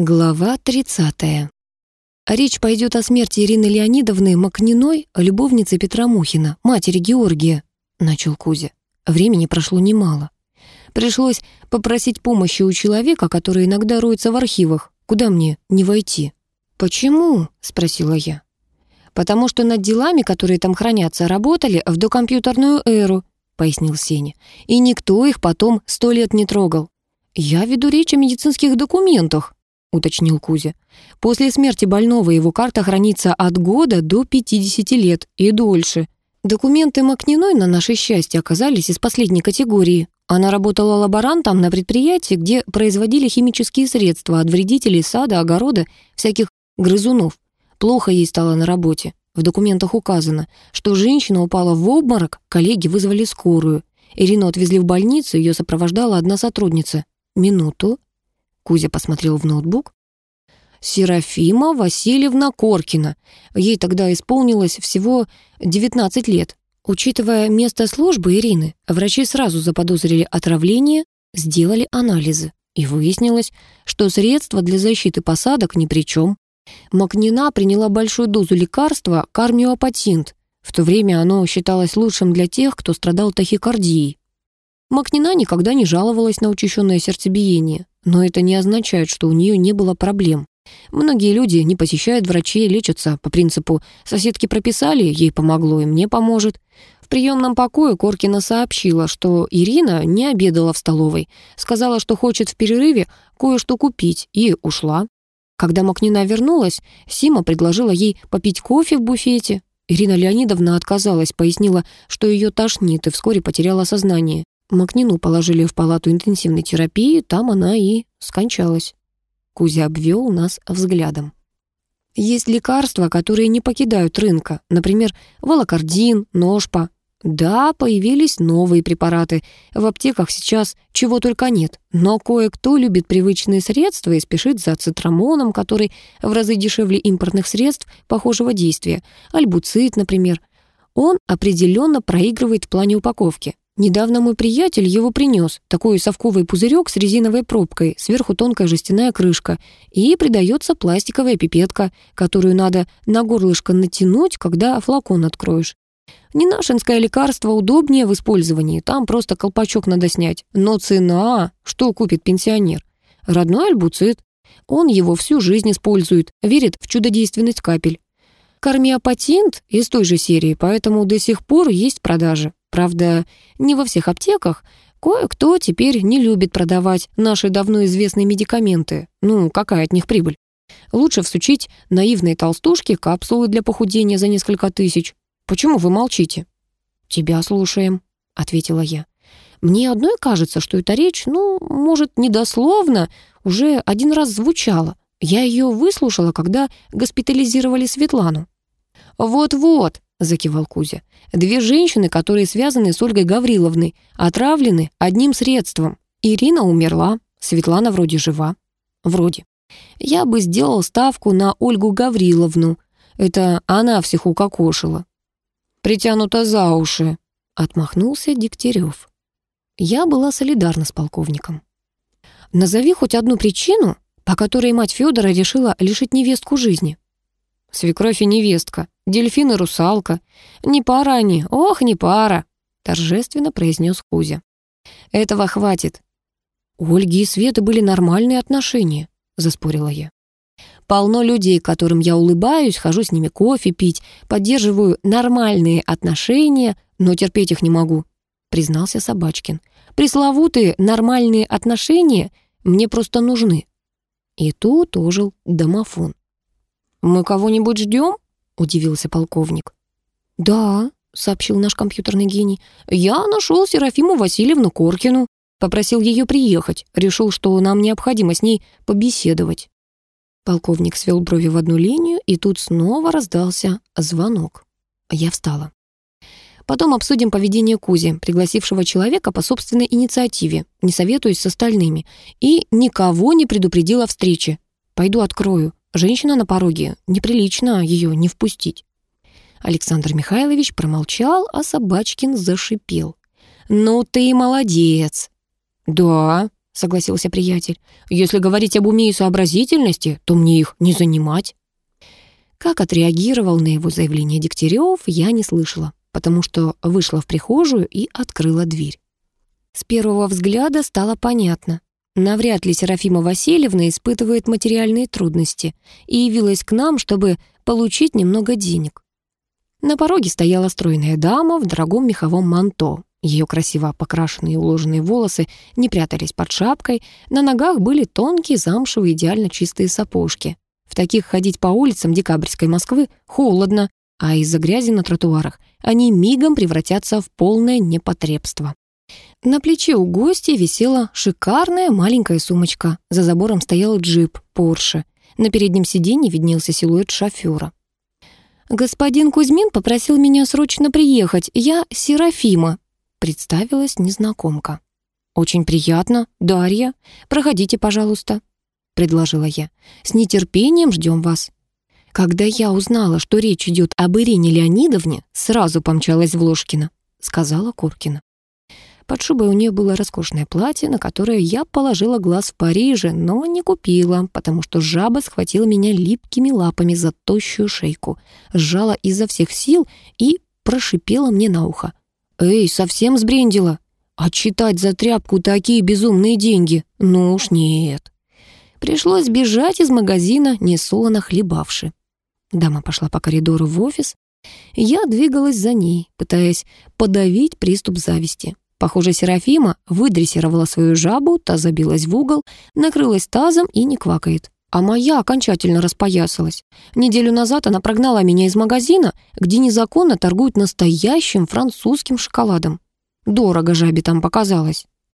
Глава 30. Речь пойдет о смерти Ирины Леонидовны Макниной, любовницы Петра Мухина, матери Георгия, начал Кузя. Времени прошло немало. Пришлось попросить помощи у человека, который иногда роется в архивах. Куда мне не войти? Почему? спросила я. Потому что над делами, которые там хранятся, работали в докомпьютерную эру, пояснил Сеня. И никто их потом сто лет не трогал. Я веду речь о медицинских документах, — уточнил Кузя. «После смерти больного его карта хранится от года до 50 лет и дольше. Документы Макниной, на наше счастье, оказались из последней категории. Она работала лаборантом на предприятии, где производили химические средства от вредителей сада, огорода, всяких грызунов. Плохо ей стало на работе. В документах указано, что женщина упала в обморок, коллеги вызвали скорую. Ирину отвезли в больницу, ее сопровождала одна сотрудница. Минуту. Кузя посмотрел в ноутбук. Серафима Васильевна Коркина. Ей тогда исполнилось всего 19 лет. Учитывая место службы Ирины, врачи сразу заподозрили отравление, сделали анализы. И выяснилось, что средства для защиты посадок ни при чем. Макнина приняла большую дозу лекарства кармиопатинт. В то время оно считалось лучшим для тех, кто страдал тахикардией. Макнина никогда не жаловалась на учащенное сердцебиение. Но это не означает, что у нее не было проблем. Многие люди не посещают врачей, лечатся по принципу «соседки прописали, ей помогло и мне поможет». В приемном покое Коркина сообщила, что Ирина не обедала в столовой, сказала, что хочет в перерыве кое-что купить, и ушла. Когда Макнина вернулась, Сима предложила ей попить кофе в буфете. Ирина Леонидовна отказалась, пояснила, что ее тошнит, и вскоре потеряла сознание. Макнину положили в палату интенсивной терапии, там она и скончалась. Кузя обвел нас взглядом. Есть лекарства, которые не покидают рынка, например, волокордин, ножпа. Да, появились новые препараты. В аптеках сейчас чего только нет. Но кое-кто любит привычные средства и спешит за цитрамоном, который в разы дешевле импортных средств похожего действия. Альбуцит, например. Он определенно проигрывает в плане упаковки. Недавно мой приятель его принес, такой совковый пузырек с резиновой пробкой, сверху тонкая жестяная крышка, и придается пластиковая пипетка, которую надо на горлышко натянуть, когда флакон откроешь. Ненашинское лекарство удобнее в использовании, там просто колпачок надо снять. Но цена, что купит пенсионер? Родной альбуцит. Он его всю жизнь использует, верит в чудодейственность капель. Кармиопатинт из той же серии, поэтому до сих пор есть продажи. Правда, не во всех аптеках. Кое-кто теперь не любит продавать наши давно известные медикаменты. Ну, какая от них прибыль? Лучше всучить наивной толстушке капсулы для похудения за несколько тысяч. Почему вы молчите? «Тебя слушаем», — ответила я. «Мне одной кажется, что эта речь, ну, может, недословно, уже один раз звучала. Я ее выслушала, когда госпитализировали Светлану». «Вот-вот», — закивал Кузя. «Две женщины, которые связаны с Ольгой Гавриловной, отравлены одним средством. Ирина умерла, Светлана вроде жива. Вроде. Я бы сделал ставку на Ольгу Гавриловну. Это она всех укокошила». «Притянута за уши», — отмахнулся Дегтярев. Я была солидарна с полковником. «Назови хоть одну причину, по которой мать Федора решила лишить невестку жизни». Свекровь и невестка, дельфин и русалка. Не пара они, ох, не пара, торжественно произнес Кузя. Этого хватит. У Ольги и Светы были нормальные отношения, заспорила я. Полно людей, которым я улыбаюсь, хожу с ними кофе пить, поддерживаю нормальные отношения, но терпеть их не могу, признался Собачкин. Пресловутые нормальные отношения мне просто нужны. И тут ожил домофон. «Мы кого-нибудь ждем?» — удивился полковник. «Да», — сообщил наш компьютерный гений, «я нашел Серафиму Васильевну Коркину. Попросил ее приехать. Решил, что нам необходимо с ней побеседовать». Полковник свел брови в одну линию, и тут снова раздался звонок. Я встала. Потом обсудим поведение Кузи, пригласившего человека по собственной инициативе, не советуясь с остальными, и никого не предупредил о встрече. Пойду открою. Женщина на пороге, неприлично ее не впустить. Александр Михайлович промолчал, а Собачкин зашипел. «Ну ты молодец!» «Да», — согласился приятель. «Если говорить об уме и сообразительности, то мне их не занимать». Как отреагировал на его заявление Дегтярев, я не слышала, потому что вышла в прихожую и открыла дверь. С первого взгляда стало понятно. Навряд ли Серафима Васильевна испытывает материальные трудности и явилась к нам, чтобы получить немного денег. На пороге стояла стройная дама в дорогом меховом манто. Ее красиво покрашенные и уложенные волосы не прятались под шапкой, на ногах были тонкие, замшевые, идеально чистые сапожки. В таких ходить по улицам декабрьской Москвы холодно, а из-за грязи на тротуарах они мигом превратятся в полное непотребство. На плече у гостя висела шикарная маленькая сумочка. За забором стоял джип Порше. На переднем сиденье виднелся силуэт шофера. «Господин Кузьмин попросил меня срочно приехать. Я Серафима», — представилась незнакомка. «Очень приятно, Дарья. Проходите, пожалуйста», — предложила я. «С нетерпением ждем вас». Когда я узнала, что речь идет об Ирине Леонидовне, сразу помчалась в Ложкино, сказала Куркина. Под шубой у нее было роскошное платье, на которое я положила глаз в Париже, но не купила, потому что жаба схватила меня липкими лапами за тощую шейку, сжала изо всех сил и прошипела мне на ухо. «Эй, совсем сбрендила? Отчитать за тряпку такие безумные деньги? Ну уж нет». Пришлось бежать из магазина, несолоно хлебавши. Дама пошла по коридору в офис. Я двигалась за ней, пытаясь подавить приступ зависти. Похоже, Серафима выдрессировала свою жабу, та забилась в угол, накрылась тазом и не квакает. А моя окончательно распоясалась. Неделю назад она прогнала меня из магазина, где незаконно торгуют настоящим французским шоколадом. Дорого жабе там показалось.